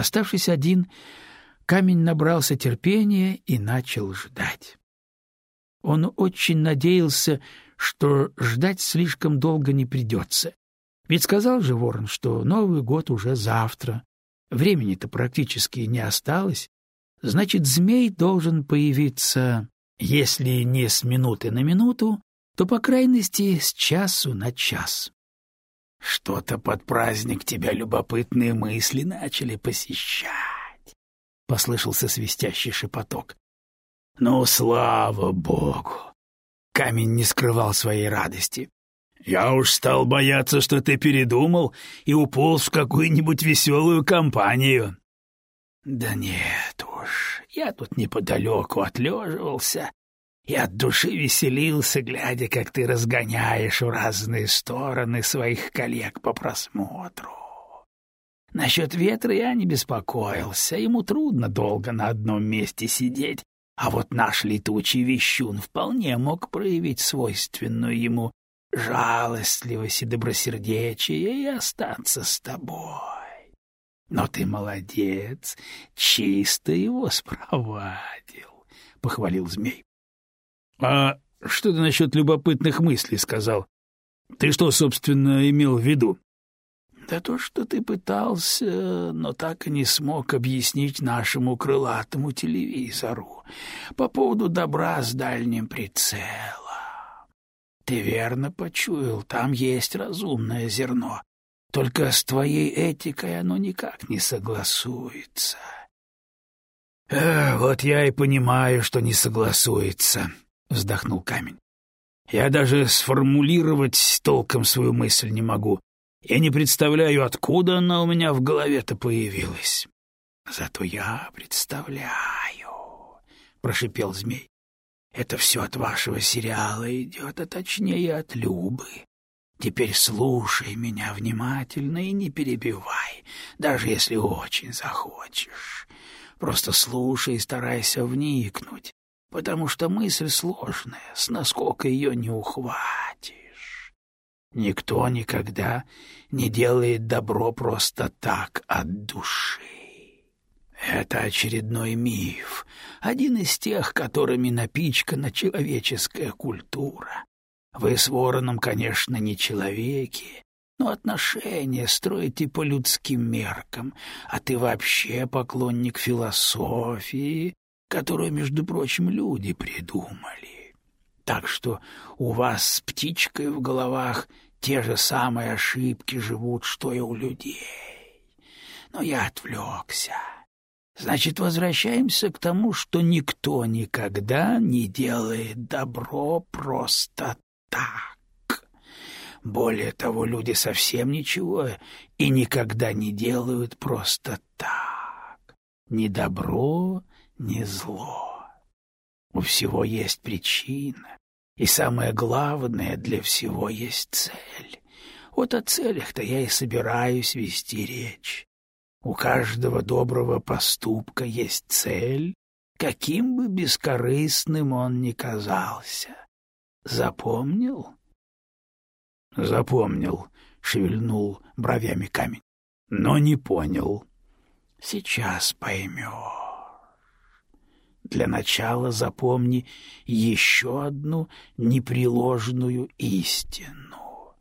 Оставшись один, камень набрался терпения и начал ждать. Он очень надеялся, что ждать слишком долго не придется. Ведь сказал же ворон, что Новый год уже завтра. Времени-то практически не осталось. Значит, змей должен появиться, если не с минуты на минуту, то, по крайности, с часу на час. Что-то под праздник тебя любопытные мысли начали посещать. Послышался свистящий шепоток. Ну, слава богу! Камень не скрывал своей радости. Я уж стал бояться, что ты передумал и уполз в какую-нибудь веселую компанию. Да нет уж, я тут неподалеку отлеживался и от души веселился, глядя, как ты разгоняешь в разные стороны своих коллег по просмотру. Насчет ветра я не беспокоился, ему трудно долго на одном месте сидеть, а вот наш летучий вещун вполне мог проявить свойственную ему жалостливость и добросердечие и остаться с тобой. Но ты молодец, чисто его спровадил, — похвалил змей. — А что ты насчет любопытных мыслей сказал? Ты что, собственно, имел в виду? — Да то, что ты пытался, но так и не смог объяснить нашему крылатому телевизору по поводу добра с дальним прицелом. Ты верно почуял, там есть разумное зерно. Только с твоей этикой оно никак не согласуется. — Вот я и понимаю, что не согласуется, — вздохнул камень. Я даже сформулировать толком свою мысль не могу. Я не представляю, откуда она у меня в голове-то появилась. Зато я представляю, — прошипел змей. Это все от вашего сериала идет, а точнее от Любы. Теперь слушай меня внимательно и не перебивай, даже если очень захочешь. Просто слушай и старайся вникнуть потому что мысль сложная, с насколько ее не ухватишь. Никто никогда не делает добро просто так от души. Это очередной миф, один из тех, которыми напичкана человеческая культура. Вы с Вороном, конечно, не человеки, но отношения строите по людским меркам, а ты вообще поклонник философии которую, между прочим, люди придумали. Так что у вас с птичкой в головах те же самые ошибки живут, что и у людей. Но я отвлекся. Значит, возвращаемся к тому, что никто никогда не делает добро просто так. Более того, люди совсем ничего и никогда не делают просто так. Ни добро, не зло. У всего есть причина, и самое главное для всего есть цель. Вот о целях-то я и собираюсь вести речь. У каждого доброго поступка есть цель, каким бы бескорыстным он ни казался. Запомнил? Запомнил, шевельнул бровями камень, но не понял. Сейчас поймешь. Для начала запомни еще одну непреложную истину.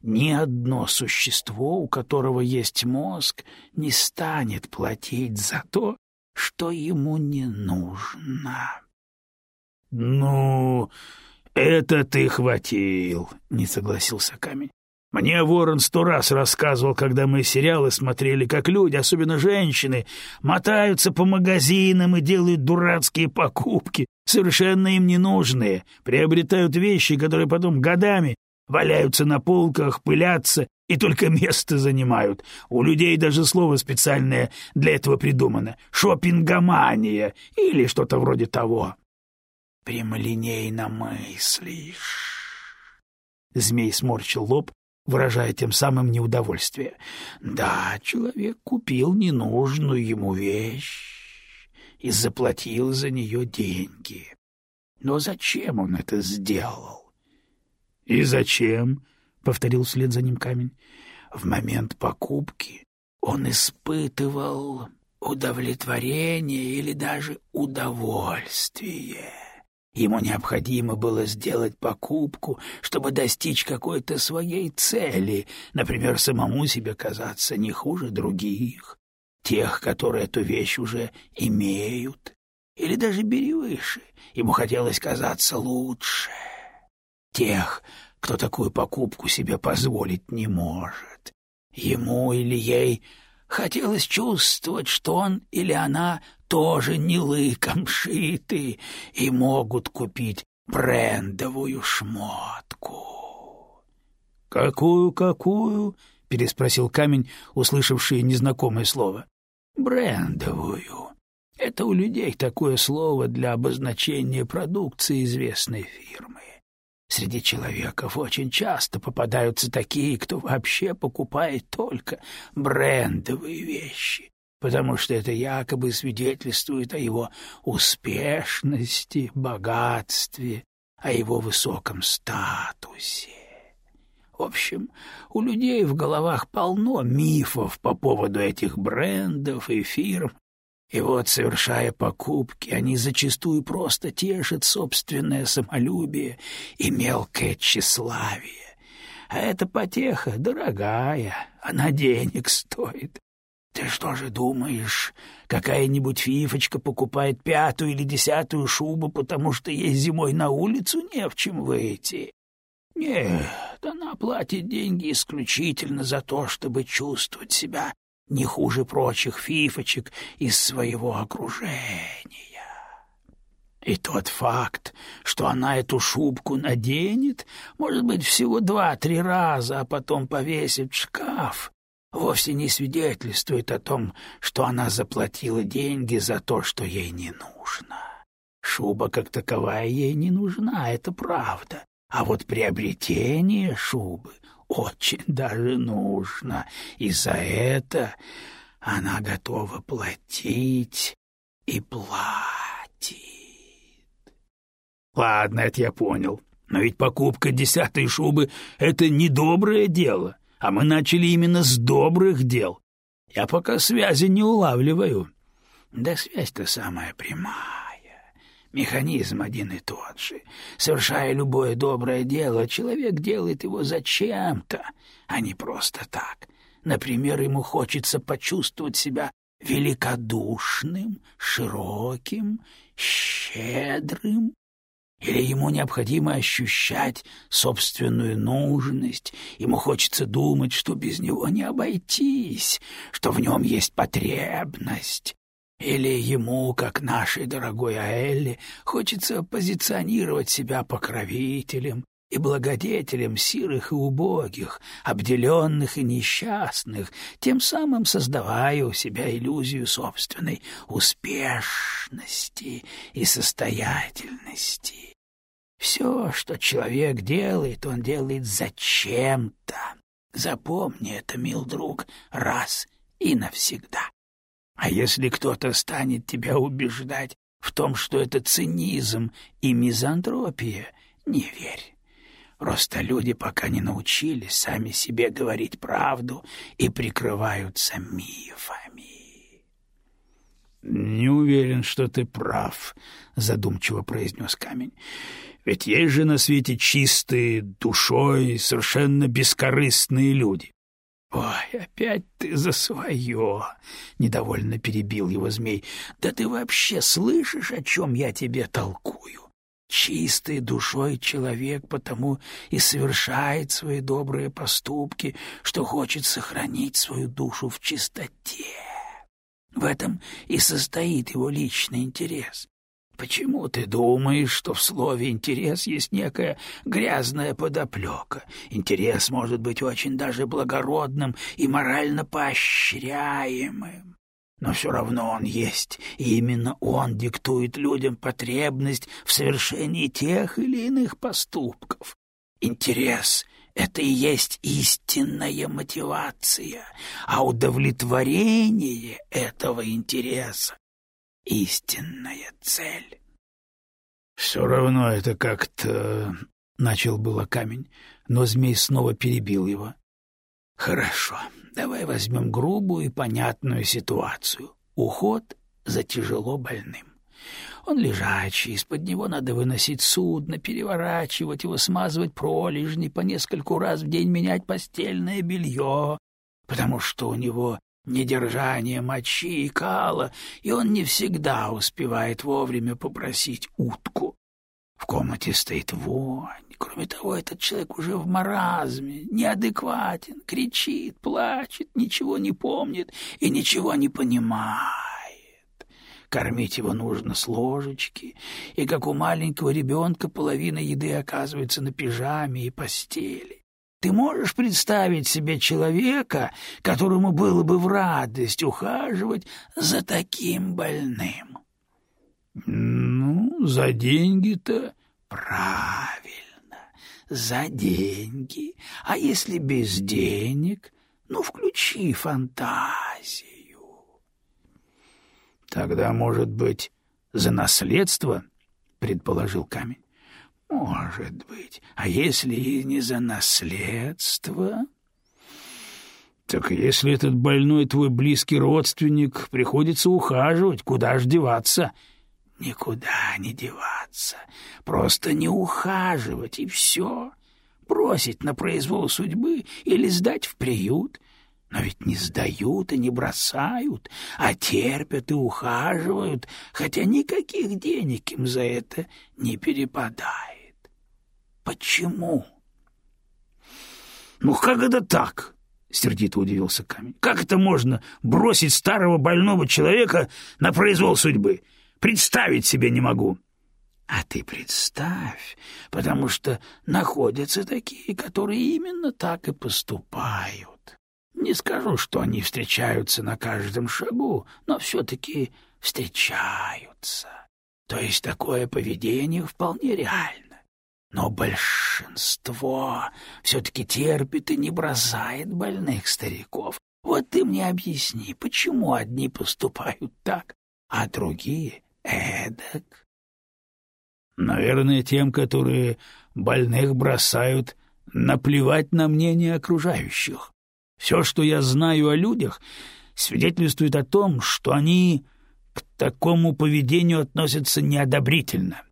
Ни одно существо, у которого есть мозг, не станет платить за то, что ему не нужно. — Ну, это ты хватил, — не согласился камень. Мне Ворон сто раз рассказывал, когда мы сериалы смотрели, как люди, особенно женщины, мотаются по магазинам и делают дурацкие покупки, совершенно им ненужные, приобретают вещи, которые потом годами валяются на полках, пылятся и только место занимают. У людей даже слово специальное для этого придумано — шопингомания или что-то вроде того. Прямолинейно мыслишь. Змей сморщил лоб, выражая тем самым неудовольствие. Да, человек купил ненужную ему вещь и заплатил за нее деньги. Но зачем он это сделал? — И зачем? — повторил вслед за ним камень. — В момент покупки он испытывал удовлетворение или даже удовольствие. Ему необходимо было сделать покупку, чтобы достичь какой-то своей цели, например, самому себе казаться не хуже других, тех, которые эту вещь уже имеют, или даже бери выше, ему хотелось казаться лучше, тех, кто такую покупку себе позволить не может. Ему или ей хотелось чувствовать, что он или она тоже не лыком шиты и могут купить брендовую шмотку. «Какую, какую?» — переспросил камень, услышавший незнакомое слово. «Брендовую. Это у людей такое слово для обозначения продукции известной фирмы. Среди человеков очень часто попадаются такие, кто вообще покупает только брендовые вещи, потому что это якобы свидетельствует о его успешности, богатстве, о его высоком статусе. В общем, у людей в головах полно мифов по поводу этих брендов и фирм, и вот, совершая покупки, они зачастую просто тешат собственное самолюбие и мелкое тщеславие. А эта потеха дорогая, она денег стоит. Ты что же думаешь, какая-нибудь фифочка покупает пятую или десятую шубу, потому что ей зимой на улицу не в чем выйти? Нет, она платит деньги исключительно за то, чтобы чувствовать себя не хуже прочих фифочек из своего окружения. И тот факт, что она эту шубку наденет, может быть, всего два-три раза, а потом повесит в шкаф, вовсе не свидетельствует о том, что она заплатила деньги за то, что ей не нужно. Шуба как таковая ей не нужна, это правда. А вот приобретение шубы очень даже нужно, и за это она готова платить и платит. Ладно, это я понял. Но ведь покупка десятой шубы — это недоброе дело, а мы начали именно с добрых дел. Я пока связи не улавливаю. Да связь-то самая прямая. Механизм один и тот же. Совершая любое доброе дело, человек делает его зачем-то, а не просто так. Например, ему хочется почувствовать себя великодушным, широким, щедрым, или ему необходимо ощущать собственную нужность, ему хочется думать, что без него не обойтись, что в нем есть потребность, или ему, как нашей дорогой Аэлле, хочется позиционировать себя покровителем и благодетелем сирых и убогих, обделенных и несчастных, тем самым создавая у себя иллюзию собственной успешности и состоятельности. Все, что человек делает, он делает зачем-то. Запомни это, мил друг, раз и навсегда. А если кто-то станет тебя убеждать в том, что это цинизм и мизантропия, не верь. Просто люди пока не научились сами себе говорить правду и прикрываются мифами. — Не уверен, что ты прав, — задумчиво произнес камень. — Ведь есть же на свете чистые душой, совершенно бескорыстные люди. «Ой, опять ты за свое!» — недовольно перебил его змей. «Да ты вообще слышишь, о чем я тебе толкую? Чистой душой человек потому и совершает свои добрые поступки, что хочет сохранить свою душу в чистоте. В этом и состоит его личный интерес. Почему ты думаешь, что в слове «интерес» есть некая грязная подоплека? Интерес может быть очень даже благородным и морально поощряемым. Но все равно он есть, и именно он диктует людям потребность в совершении тех или иных поступков. Интерес — это и есть истинная мотивация, а удовлетворение этого интереса истинная цель. — Все равно это как-то... — начал было камень, но змей снова перебил его. — Хорошо, давай возьмем грубую и понятную ситуацию. Уход за тяжело больным. Он лежачий, из-под него надо выносить судно, переворачивать его, смазывать пролежни, по нескольку раз в день менять постельное белье, потому что у него недержание мочи и кала, и он не всегда успевает вовремя попросить утку. В комнате стоит вонь. Кроме того, этот человек уже в маразме, неадекватен, кричит, плачет, ничего не помнит и ничего не понимает. Кормить его нужно с ложечки, и, как у маленького ребенка, половина еды оказывается на пижаме и постели. Ты можешь представить себе человека, которому было бы в радость ухаживать за таким больным? Ну, за деньги-то правильно, за деньги. А если без денег? Ну, включи фантазию. Тогда, может быть, за наследство, предположил камень. Может быть. А если и не за наследство? Так если этот больной твой близкий родственник, приходится ухаживать, куда ж деваться? Никуда не деваться. Просто не ухаживать, и все. Бросить на произвол судьбы или сдать в приют — но ведь не сдают и не бросают, а терпят и ухаживают, хотя никаких денег им за это не перепадает. Почему? Ну как это так? сердито удивился камень. Как это можно бросить старого больного человека на произвол судьбы? Представить себе не могу. А ты представь, потому что находятся такие, которые именно так и поступают. Не скажу, что они встречаются на каждом шагу, но все-таки встречаются. То есть такое поведение вполне реально. Но большинство все-таки терпит и не бросает больных стариков. Вот ты мне объясни, почему одни поступают так, а другие — эдак? Наверное, тем, которые больных бросают, наплевать на мнение окружающих. Все, что я знаю о людях, свидетельствует о том, что они к такому поведению относятся неодобрительно.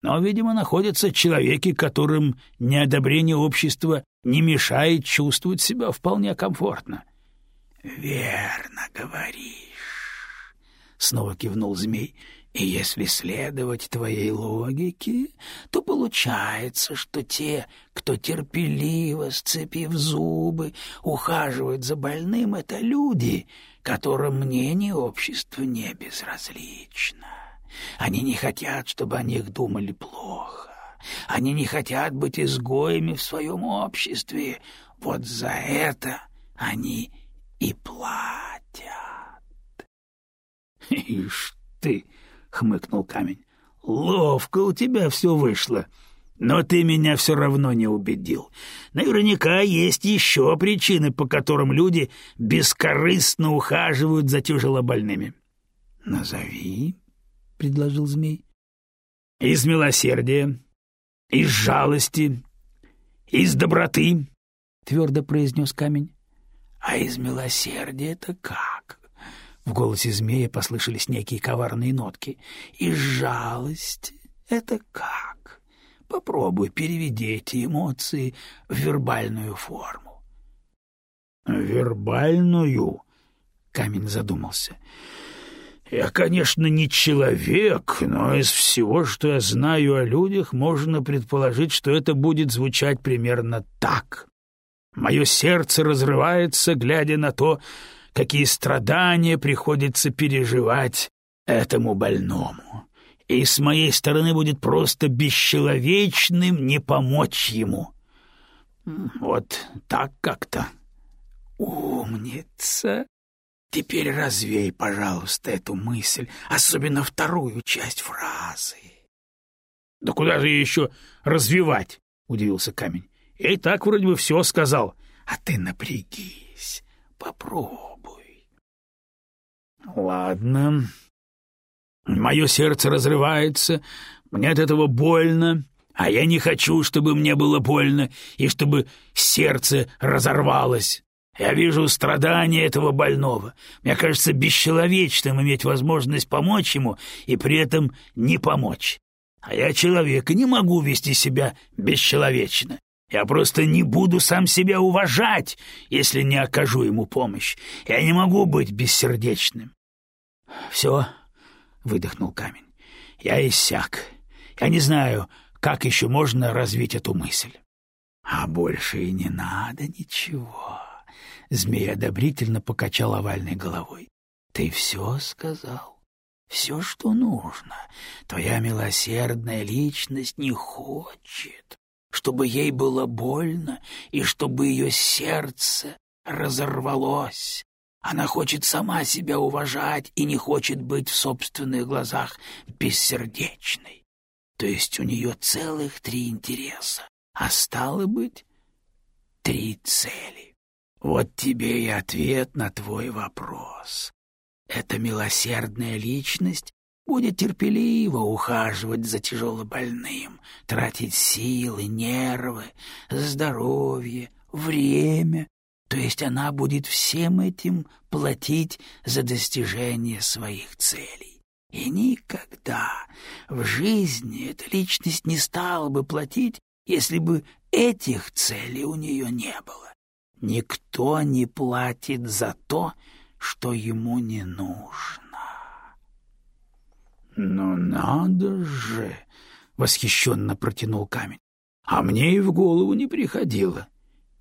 Но, видимо, находятся человеки, которым неодобрение общества не мешает чувствовать себя вполне комфортно. — Верно говоришь, — снова кивнул змей. И если следовать твоей логике, то получается, что те, кто терпеливо, сцепив зубы, ухаживают за больным, это люди, которым мнение общества не безразлично. Они не хотят, чтобы о них думали плохо. Они не хотят быть изгоями в своем обществе. Вот за это они и платят. — Ишь ты! — хмыкнул камень. — Ловко у тебя все вышло. Но ты меня все равно не убедил. Наверняка есть еще причины, по которым люди бескорыстно ухаживают за тяжелобольными. — Назови, — предложил змей. — Из милосердия, из жалости, из доброты, — твердо произнес камень. — А из милосердия-то как? В голосе змея послышались некие коварные нотки. «И жалость — это как? Попробуй переведи эти эмоции в вербальную форму». «Вербальную?» — камень задумался. «Я, конечно, не человек, но из всего, что я знаю о людях, можно предположить, что это будет звучать примерно так. Мое сердце разрывается, глядя на то, какие страдания приходится переживать этому больному. И с моей стороны будет просто бесчеловечным не помочь ему. Вот так как-то. Умница. Теперь развей, пожалуйста, эту мысль, особенно вторую часть фразы. — Да куда же еще развивать? — удивился камень. — Я и так вроде бы все сказал. — А ты напрягись, попробуй. Ладно. Мое сердце разрывается, мне от этого больно, а я не хочу, чтобы мне было больно и чтобы сердце разорвалось. Я вижу страдания этого больного. Мне кажется бесчеловечным иметь возможность помочь ему и при этом не помочь. А я человек и не могу вести себя бесчеловечно. Я просто не буду сам себя уважать, если не окажу ему помощь. Я не могу быть бессердечным. — Все, — выдохнул камень, — я иссяк. Я не знаю, как еще можно развить эту мысль. — А больше и не надо ничего. Змей одобрительно покачал овальной головой. — Ты все сказал все, что нужно. Твоя милосердная личность не хочет, чтобы ей было больно и чтобы ее сердце разорвалось. Она хочет сама себя уважать и не хочет быть в собственных глазах бессердечной. То есть у нее целых три интереса, а стало быть, три цели. Вот тебе и ответ на твой вопрос. Эта милосердная личность будет терпеливо ухаживать за тяжелобольным, тратить силы, нервы, здоровье, время, то есть она будет всем этим платить за достижение своих целей. И никогда в жизни эта личность не стала бы платить, если бы этих целей у нее не было. Никто не платит за то, что ему не нужно. «Ну надо же!» — восхищенно протянул камень. «А мне и в голову не приходило.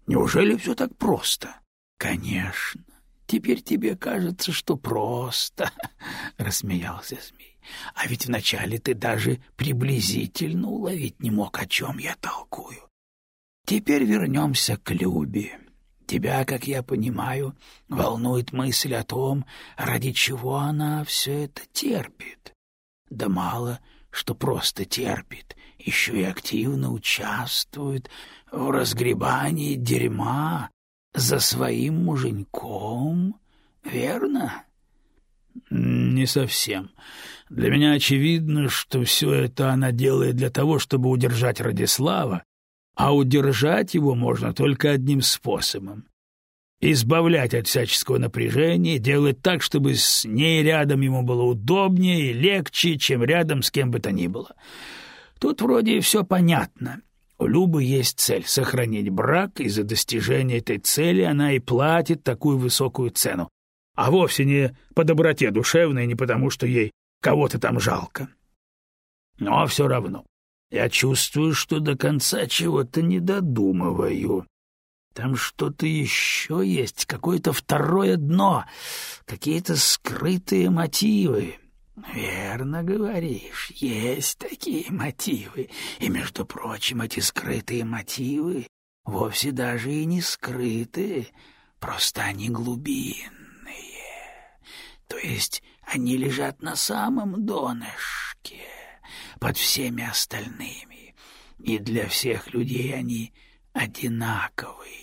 Неужели все так просто?» «Конечно. Теперь тебе кажется, что просто», — рассмеялся змей. «А ведь вначале ты даже приблизительно уловить не мог, о чем я толкую. Теперь вернемся к Любе. Тебя, как я понимаю, волнует мысль о том, ради чего она все это терпит. Да мало, что просто терпит, еще и активно участвует в разгребании дерьма за своим муженьком, верно? Не совсем. Для меня очевидно, что все это она делает для того, чтобы удержать Радислава а удержать его можно только одним способом — избавлять от всяческого напряжения, делать так, чтобы с ней рядом ему было удобнее и легче, чем рядом с кем бы то ни было. Тут вроде все понятно. У Любы есть цель — сохранить брак, и за достижение этой цели она и платит такую высокую цену, а вовсе не по доброте душевной, не потому что ей кого-то там жалко. Но все равно я чувствую, что до конца чего-то не додумываю. Там что-то еще есть, какое-то второе дно, какие-то скрытые мотивы. Верно говоришь, есть такие мотивы. И, между прочим, эти скрытые мотивы вовсе даже и не скрытые, просто они глубинные. То есть они лежат на самом донышке под всеми остальными, и для всех людей они одинаковые. —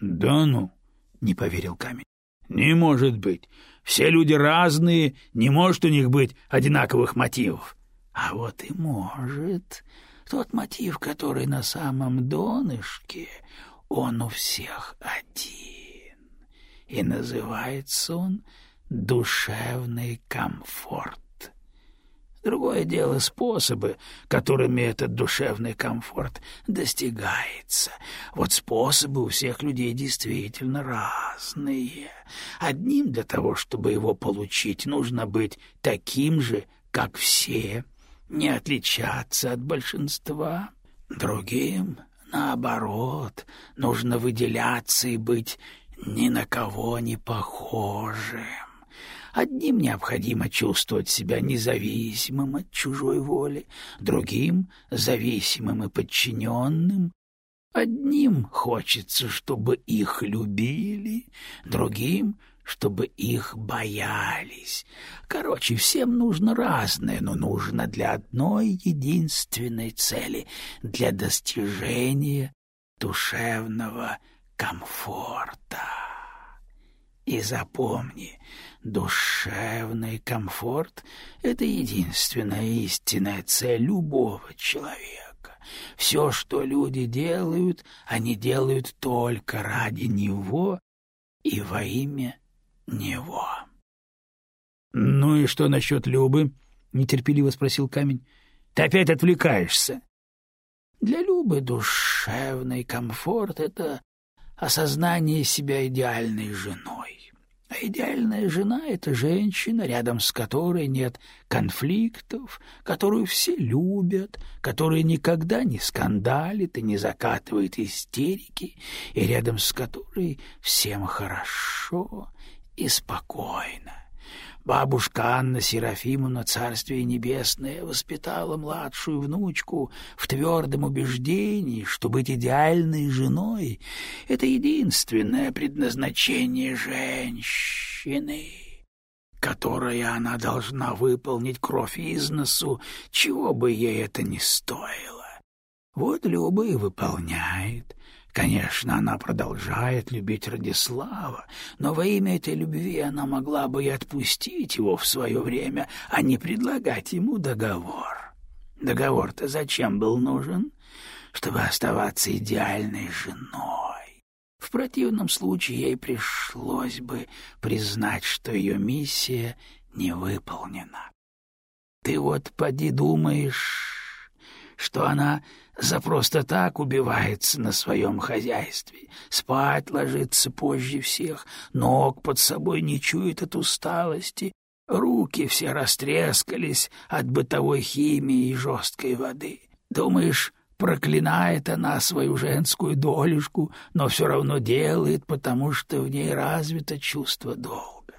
Да ну, — не поверил камень, — не может быть. Все люди разные, не может у них быть одинаковых мотивов. А вот и может. Тот мотив, который на самом донышке, он у всех один. И называется он душевный комфорт. Другое дело способы, которыми этот душевный комфорт достигается. Вот способы у всех людей действительно разные. Одним для того, чтобы его получить, нужно быть таким же, как все, не отличаться от большинства. Другим, наоборот, нужно выделяться и быть ни на кого не похожим. Одним необходимо чувствовать себя независимым от чужой воли, другим — зависимым и подчиненным. Одним хочется, чтобы их любили, другим — чтобы их боялись. Короче, всем нужно разное, но нужно для одной единственной цели — для достижения душевного комфорта. И запомни, Душевный комфорт — это единственная истинная цель любого человека. Все, что люди делают, они делают только ради него и во имя него. — Ну и что насчет Любы? — нетерпеливо спросил камень. — Ты опять отвлекаешься. Для Любы душевный комфорт — это осознание себя идеальной женой. А идеальная жена — это женщина, рядом с которой нет конфликтов, которую все любят, которая никогда не скандалит и не закатывает истерики, и рядом с которой всем хорошо и спокойно. Бабушка Анна Серафимовна, Царствие Небесное, воспитала младшую внучку в твердом убеждении, что быть идеальной женой — это единственное предназначение женщины, которое она должна выполнить кровь из носу, чего бы ей это ни стоило. Вот Люба и выполняет, Конечно, она продолжает любить Радислава, но во имя этой любви она могла бы и отпустить его в свое время, а не предлагать ему договор. Договор-то зачем был нужен? Чтобы оставаться идеальной женой. В противном случае ей пришлось бы признать, что ее миссия не выполнена. Ты вот поди думаешь, что она за просто так убивается на своем хозяйстве, спать ложится позже всех, ног под собой не чует от усталости, руки все растрескались от бытовой химии и жесткой воды. Думаешь, проклинает она свою женскую долюшку, но все равно делает, потому что в ней развито чувство долга.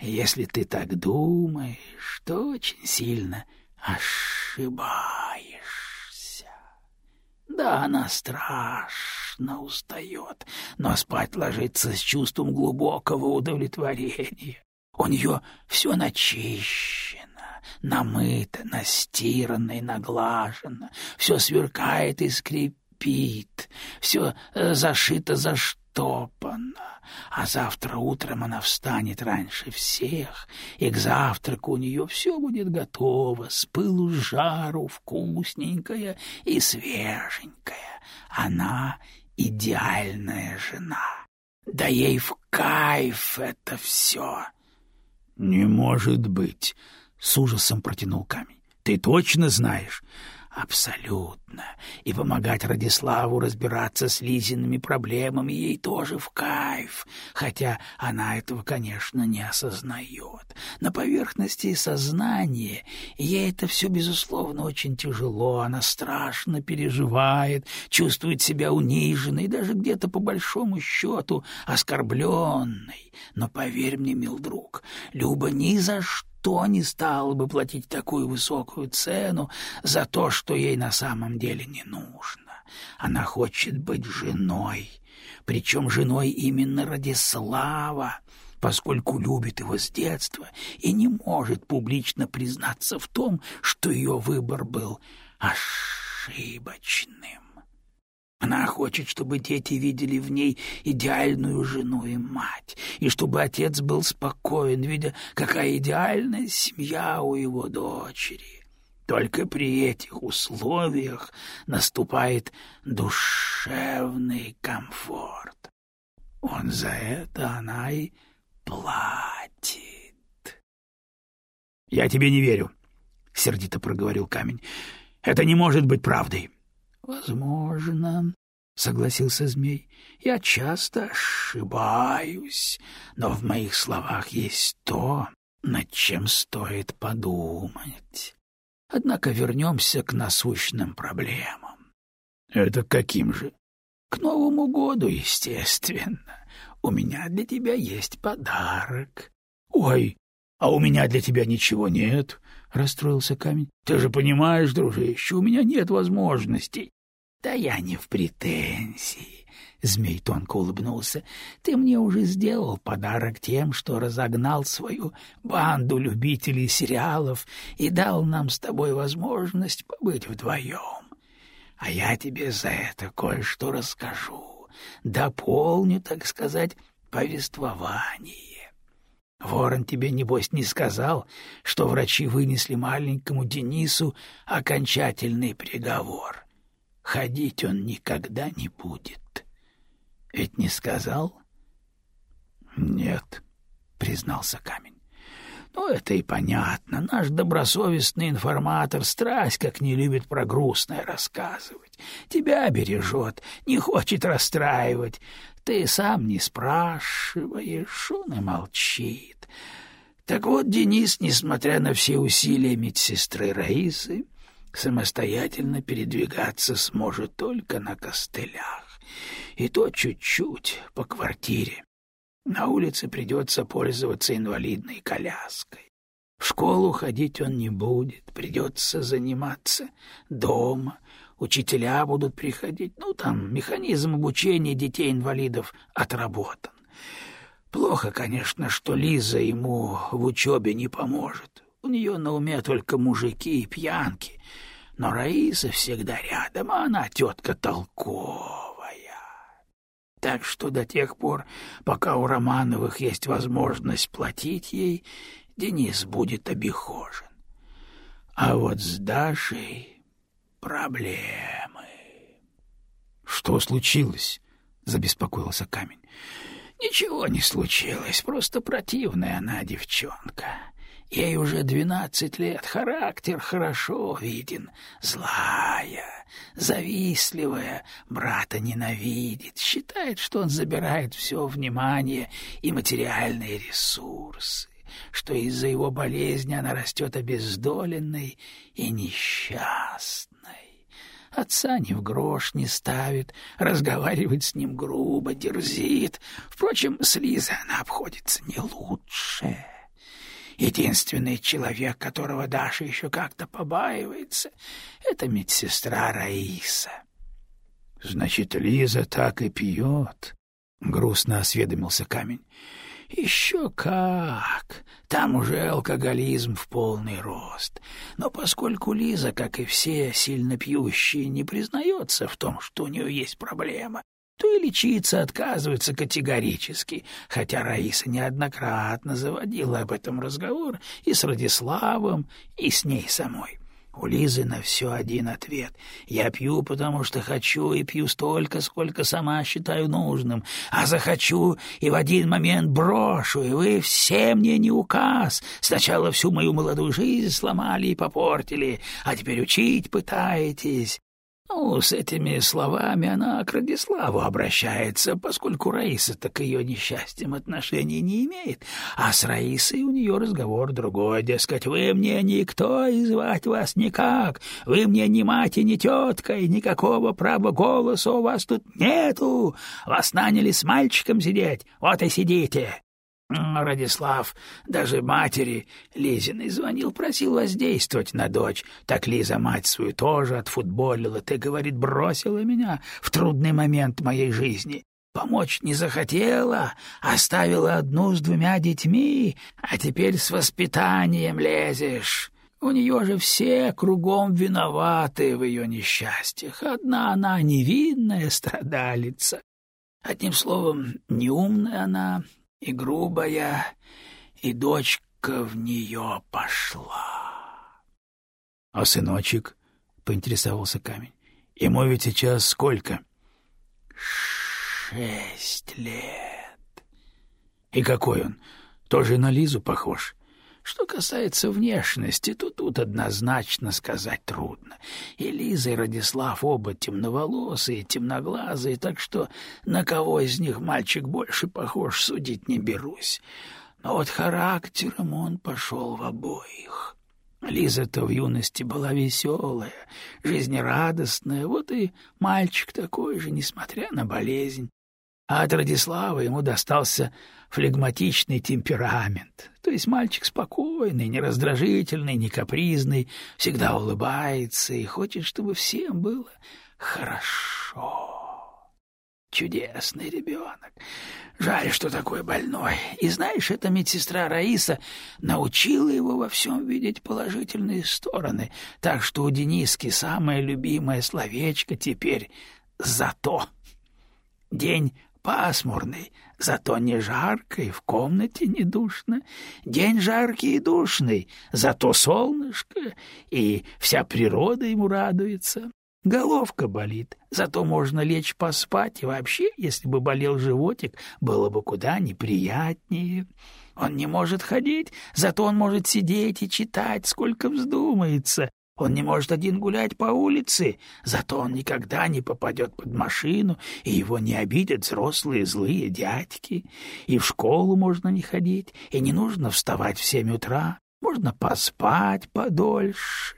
Если ты так думаешь, то очень сильно ошибаешь. Да, она страшно устает, но спать ложится с чувством глубокого удовлетворения. У нее все начищено, намыто, настирано и наглажено, все сверкает и скрипит, все э, зашито заштопано а завтра утром она встанет раньше всех, и к завтраку у нее все будет готово, с пылу с жару, вкусненькая и свеженькая. Она идеальная жена. Да ей в кайф это все. — Не может быть! — с ужасом протянул камень. — Ты точно знаешь? Абсолютно. И помогать Радиславу разбираться с Лизиными проблемами ей тоже в кайф, хотя она этого, конечно, не осознает. На поверхности сознания ей это все, безусловно, очень тяжело, она страшно переживает, чувствует себя униженной, даже где-то по большому счету оскорбленной. Но поверь мне, мил друг, Люба ни за что никто не стал бы платить такую высокую цену за то, что ей на самом деле не нужно. Она хочет быть женой, причем женой именно Радислава, поскольку любит его с детства и не может публично признаться в том, что ее выбор был ошибочным. Она хочет, чтобы дети видели в ней идеальную жену и мать, и чтобы отец был спокоен, видя, какая идеальная семья у его дочери. Только при этих условиях наступает душевный комфорт. Он за это она и платит. — Я тебе не верю, — сердито проговорил камень. — Это не может быть правдой. — Возможно, — согласился змей. — Я часто ошибаюсь, но в моих словах есть то, над чем стоит подумать. Однако вернемся к насущным проблемам. — Это каким же? — К Новому году, естественно. У меня для тебя есть подарок. — Ой, а у меня для тебя ничего нет, — расстроился камень. — Ты же понимаешь, дружище, у меня нет возможностей. — Да я не в претензии, — змей тонко улыбнулся. — Ты мне уже сделал подарок тем, что разогнал свою банду любителей сериалов и дал нам с тобой возможность побыть вдвоем. А я тебе за это кое-что расскажу, дополню, так сказать, повествование. Ворон тебе, небось, не сказал, что врачи вынесли маленькому Денису окончательный приговор. Ходить он никогда не будет. Ведь не сказал? — Нет, — признался камень. — Ну, это и понятно. Наш добросовестный информатор страсть как не любит про грустное рассказывать. Тебя бережет, не хочет расстраивать. Ты сам не спрашиваешь, он и молчит. Так вот, Денис, несмотря на все усилия медсестры Раисы, самостоятельно передвигаться сможет только на костылях, и то чуть-чуть по квартире. На улице придется пользоваться инвалидной коляской. В школу ходить он не будет, придется заниматься дома, учителя будут приходить. Ну, там механизм обучения детей-инвалидов отработан. Плохо, конечно, что Лиза ему в учебе не поможет. У нее на уме только мужики и пьянки. Но Раиса всегда рядом, а она тетка толковая. Так что до тех пор, пока у Романовых есть возможность платить ей, Денис будет обихожен. А вот с Дашей проблемы. — Что случилось? — забеспокоился камень. — Ничего не случилось, просто противная она девчонка. Ей уже двенадцать лет, характер хорошо виден, злая, завистливая, брата ненавидит, считает, что он забирает все внимание и материальные ресурсы что из-за его болезни она растет обездоленной и несчастной. Отца ни в грош не ставит, разговаривает с ним грубо, дерзит. Впрочем, с Лизой она обходится не лучше. Единственный человек, которого Даша еще как-то побаивается, — это медсестра Раиса. — Значит, Лиза так и пьет? — грустно осведомился камень. Еще как! Там уже алкоголизм в полный рост. Но поскольку Лиза, как и все сильно пьющие, не признается в том, что у нее есть проблема, то и лечиться отказывается категорически, хотя Раиса неоднократно заводила об этом разговор и с Радиславом, и с ней самой. У Лизы на все один ответ. Я пью, потому что хочу, и пью столько, сколько сама считаю нужным. А захочу, и в один момент брошу, и вы все мне не указ. Сначала всю мою молодую жизнь сломали и попортили, а теперь учить пытаетесь. Ну, с этими словами она к Радиславу обращается, поскольку Раиса-то к ее несчастьям отношений не имеет, а с Раисой у нее разговор другой, дескать, вы мне никто и звать вас никак, вы мне ни мать и ни тетка, и никакого права голоса у вас тут нету, вас наняли с мальчиком сидеть, вот и сидите. Радислав даже матери Лизиной звонил, просил воздействовать на дочь. Так Лиза мать свою тоже отфутболила. Ты, говорит, бросила меня в трудный момент моей жизни. Помочь не захотела, оставила одну с двумя детьми, а теперь с воспитанием лезешь. У нее же все кругом виноваты в ее несчастьях. Одна она невинная страдалица. Одним словом, неумная она, и грубая, и дочка в нее пошла. — А сыночек? — поинтересовался камень. — Ему ведь сейчас сколько? — Шесть лет. — И какой он? Тоже на Лизу похож? Что касается внешности, то тут однозначно сказать трудно. И Лиза, и Радислав оба темноволосые, темноглазые, так что на кого из них мальчик больше похож, судить не берусь. Но вот характером он пошел в обоих. Лиза-то в юности была веселая, жизнерадостная, вот и мальчик такой же, несмотря на болезнь. А от Радислава ему достался флегматичный темперамент. То есть мальчик спокойный, не раздражительный, не капризный, всегда улыбается и хочет, чтобы всем было хорошо. Чудесный ребенок. Жаль, что такой больной. И знаешь, эта медсестра Раиса научила его во всем видеть положительные стороны, так что у Дениски самое любимое словечко теперь «зато». День пасмурный, зато не жарко и в комнате не душно. День жаркий и душный, зато солнышко, и вся природа ему радуется. Головка болит, зато можно лечь поспать, и вообще, если бы болел животик, было бы куда неприятнее. Он не может ходить, зато он может сидеть и читать, сколько вздумается. Он не может один гулять по улице, зато он никогда не попадет под машину, и его не обидят взрослые злые дядьки. И в школу можно не ходить, и не нужно вставать в семь утра, можно поспать подольше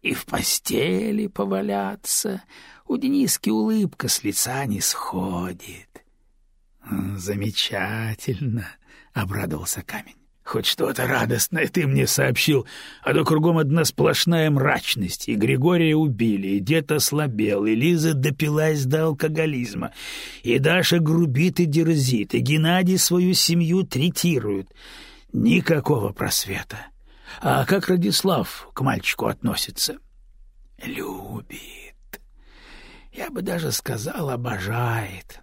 и в постели поваляться. У Дениски улыбка с лица не сходит. «Замечательно!» — обрадовался камень. «Хоть что-то радостное ты мне сообщил, а то кругом одна сплошная мрачность. И Григория убили, и дед ослабел, и Лиза допилась до алкоголизма, и Даша грубит и дерзит, и Геннадий свою семью третирует. Никакого просвета. А как Радислав к мальчику относится? Любит. Я бы даже сказал, обожает.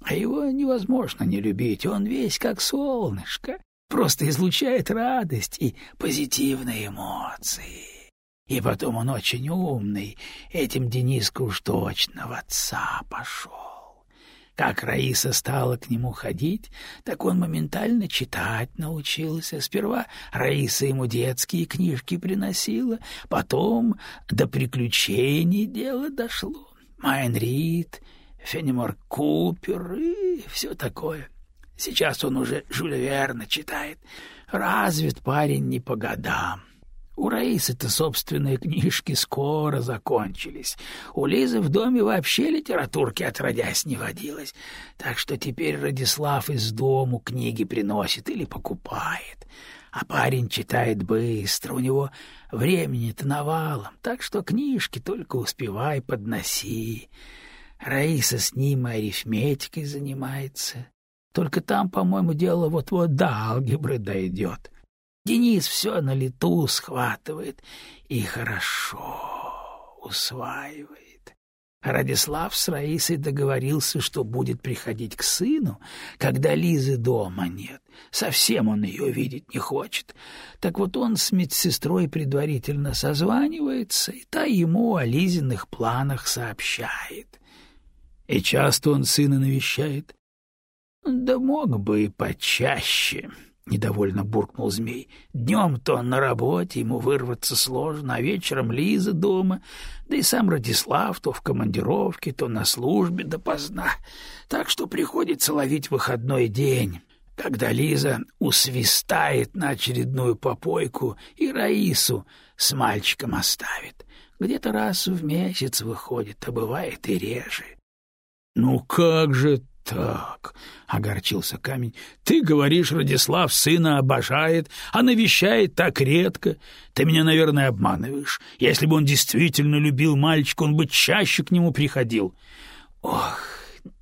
А его невозможно не любить, он весь как солнышко, просто излучает радость и позитивные эмоции. И потом он очень умный, этим Дениска уж точно в отца пошел. Как Раиса стала к нему ходить, так он моментально читать научился. Сперва Раиса ему детские книжки приносила, потом до приключений дело дошло. Майн Рид, Фенимор Купер и все такое. Сейчас он уже Жюля Верна читает. Развит парень не по годам. У Раисы-то собственные книжки скоро закончились. У Лизы в доме вообще литературки отродясь не водилось. Так что теперь Радислав из дому книги приносит или покупает. А парень читает быстро, у него времени-то навалом, так что книжки только успевай подноси. Раиса с ним арифметикой занимается. Только там, по-моему, дело вот-вот до алгебры дойдет. Денис все на лету схватывает и хорошо усваивает. Радислав с Раисой договорился, что будет приходить к сыну, когда Лизы дома нет. Совсем он ее видеть не хочет. Так вот он с медсестрой предварительно созванивается, и та ему о Лизиных планах сообщает. И часто он сына навещает. Да мог бы и почаще, — недовольно буркнул змей. — Днем-то он на работе, ему вырваться сложно, а вечером Лиза дома, да и сам Радислав то в командировке, то на службе допоздна, так что приходится ловить выходной день, когда Лиза усвистает на очередную попойку и Раису с мальчиком оставит. Где-то раз в месяц выходит, а бывает и реже. — Ну как же так, — огорчился камень, — ты говоришь, Радислав сына обожает, а навещает так редко. Ты меня, наверное, обманываешь. Если бы он действительно любил мальчика, он бы чаще к нему приходил. Ох,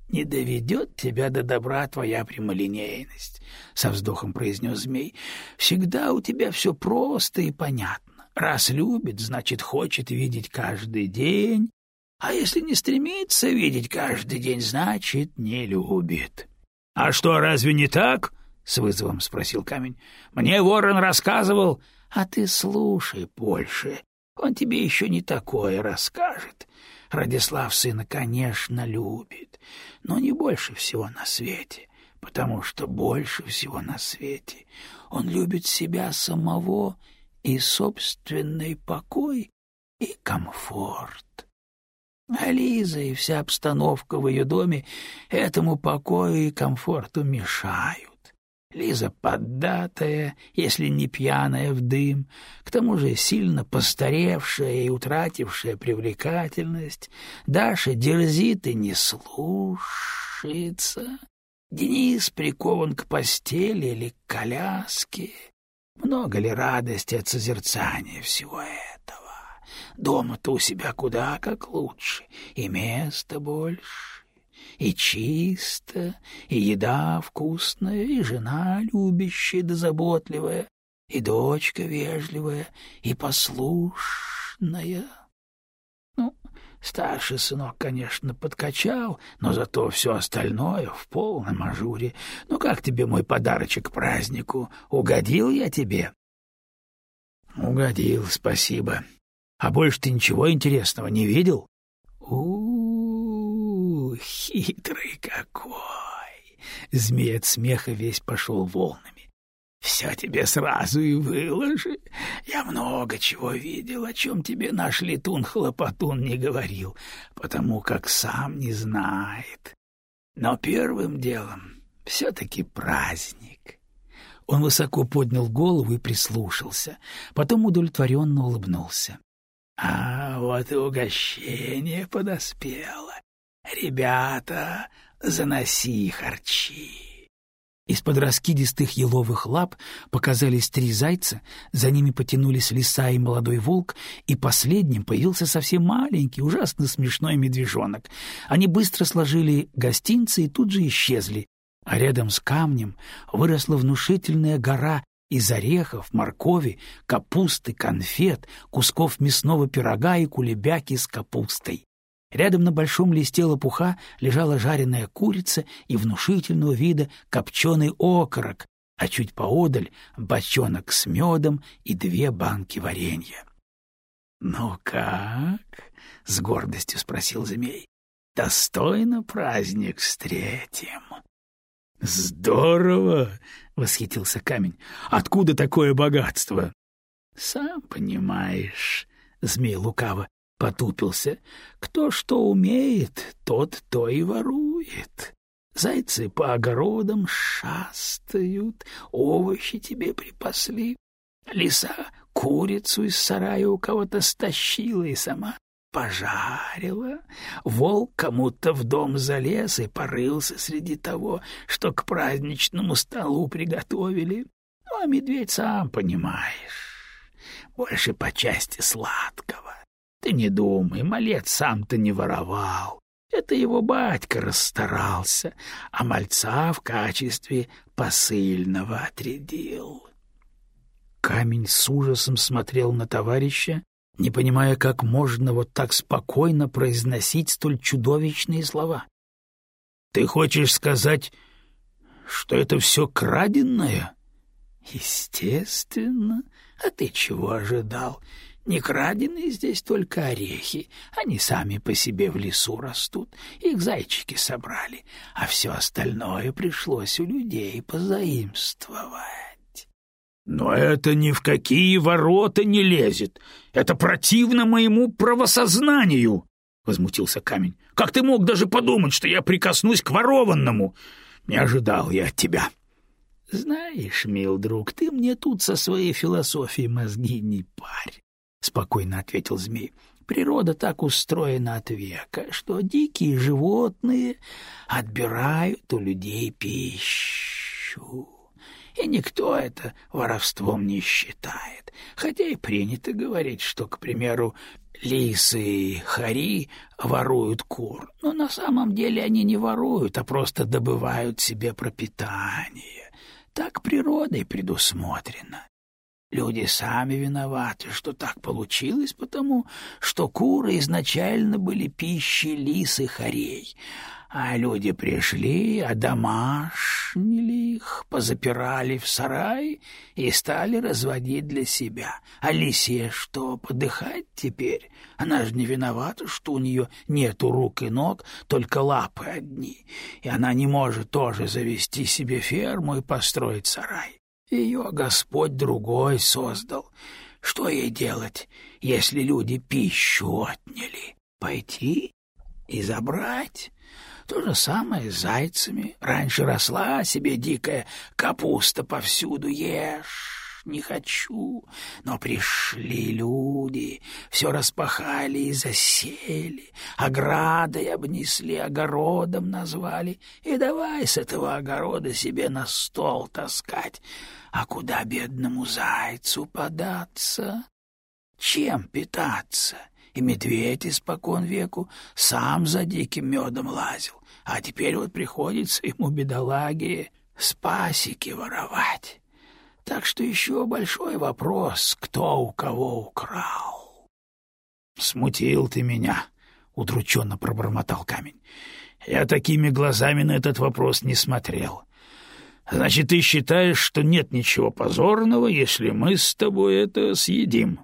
не доведет тебя до добра твоя прямолинейность, — со вздохом произнес змей. Всегда у тебя все просто и понятно. Раз любит, значит, хочет видеть каждый день, а если не стремится видеть каждый день, значит, не любит. — А что, разве не так? — с вызовом спросил камень. — Мне ворон рассказывал. — А ты слушай больше. Он тебе еще не такое расскажет. Радислав сына, конечно, любит, но не больше всего на свете, потому что больше всего на свете он любит себя самого и собственный покой и комфорт. А Лиза и вся обстановка в ее доме этому покою и комфорту мешают. Лиза поддатая, если не пьяная в дым, к тому же сильно постаревшая и утратившая привлекательность. Даша дерзит и не слушается. Денис прикован к постели или к коляске. Много ли радости от созерцания всего этого? Дома-то у себя куда как лучше, и места больше, и чисто, и еда вкусная, и жена любящая да заботливая, и дочка вежливая и послушная. Ну, Старший сынок, конечно, подкачал, но зато все остальное в полном ажуре. Ну как тебе мой подарочек к празднику? Угодил я тебе? Угодил, спасибо. А больше ты ничего интересного не видел? У, -у, -у хитрый какой! Змей от смеха весь пошел волнами. Все тебе сразу и выложи. Я много чего видел, о чем тебе наш летун-хлопотун не говорил, потому как сам не знает. Но первым делом все-таки праздник. Он высоко поднял голову и прислушался, потом удовлетворенно улыбнулся. А вот и угощение подоспело. Ребята, заноси харчи. Из-под раскидистых еловых лап показались три зайца, за ними потянулись лиса и молодой волк, и последним появился совсем маленький, ужасно смешной медвежонок. Они быстро сложили гостинцы и тут же исчезли, а рядом с камнем выросла внушительная гора из орехов, моркови, капусты, конфет, кусков мясного пирога и кулебяки с капустой. Рядом на большом листе лопуха лежала жареная курица и внушительного вида копченый окорок, а чуть поодаль — бочонок с медом и две банки варенья. — Ну как? — с гордостью спросил змей. — Достойно праздник встретим. — Здорово! — восхитился камень. — Откуда такое богатство? — Сам понимаешь, — змей лукаво потупился. Кто что умеет, тот то и ворует. Зайцы по огородам шастают, овощи тебе припасли. Лиса курицу из сарая у кого-то стащила и сама пожарила. Волк кому-то в дом залез и порылся среди того, что к праздничному столу приготовили. Ну, а медведь, сам понимаешь, больше по части сладкого. Ты не думай, малец сам-то не воровал. Это его батька расстарался, а мальца в качестве посыльного отрядил. Камень с ужасом смотрел на товарища, не понимая, как можно вот так спокойно произносить столь чудовищные слова. — Ты хочешь сказать, что это все краденное? — Естественно. А ты чего ожидал? Не краденые здесь только орехи, они сами по себе в лесу растут, их зайчики собрали, а все остальное пришлось у людей позаимствовать. Но это ни в какие ворота не лезет, это противно моему правосознанию, — возмутился камень. — Как ты мог даже подумать, что я прикоснусь к ворованному? Не ожидал я от тебя. — Знаешь, мил друг, ты мне тут со своей философией мозги не парь. — спокойно ответил змей. Природа так устроена от века, что дикие животные отбирают у людей пищу. И никто это воровством не считает. Хотя и принято говорить, что, к примеру, лисы и хари воруют кур. Но на самом деле они не воруют, а просто добывают себе пропитание. Так природой предусмотрено. Люди сами виноваты, что так получилось, потому что куры изначально были пищей лис и хорей, а люди пришли, одомашнили их, позапирали в сарай и стали разводить для себя. А лисе что, подыхать теперь? Она же не виновата, что у нее нету рук и ног, только лапы одни, и она не может тоже завести себе ферму и построить сарай. Ее Господь другой создал. Что ей делать, если люди пищу отняли? Пойти и забрать? То же самое с зайцами. Раньше росла себе дикая капуста повсюду, ешь не хочу. Но пришли люди, все распахали и засели, оградой обнесли, огородом назвали, и давай с этого огорода себе на стол таскать. А куда бедному зайцу податься? Чем питаться? И медведь испокон веку сам за диким медом лазил, а теперь вот приходится ему, бедолаге, спасики воровать. Так что еще большой вопрос, кто у кого украл. — Смутил ты меня, удрученно пробормотал камень. Я такими глазами на этот вопрос не смотрел. Значит, ты считаешь, что нет ничего позорного, если мы с тобой это съедим?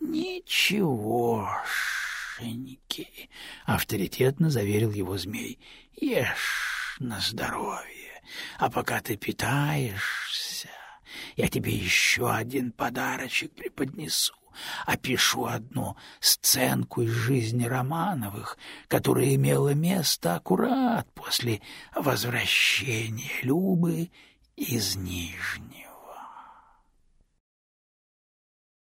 Ничегошеньки, авторитетно заверил его змей. Ешь на здоровье, а пока ты питаешься, я тебе еще один подарочек преподнесу опишу одну сценку из жизни Романовых, которая имела место аккурат после возвращения Любы из Нижнего.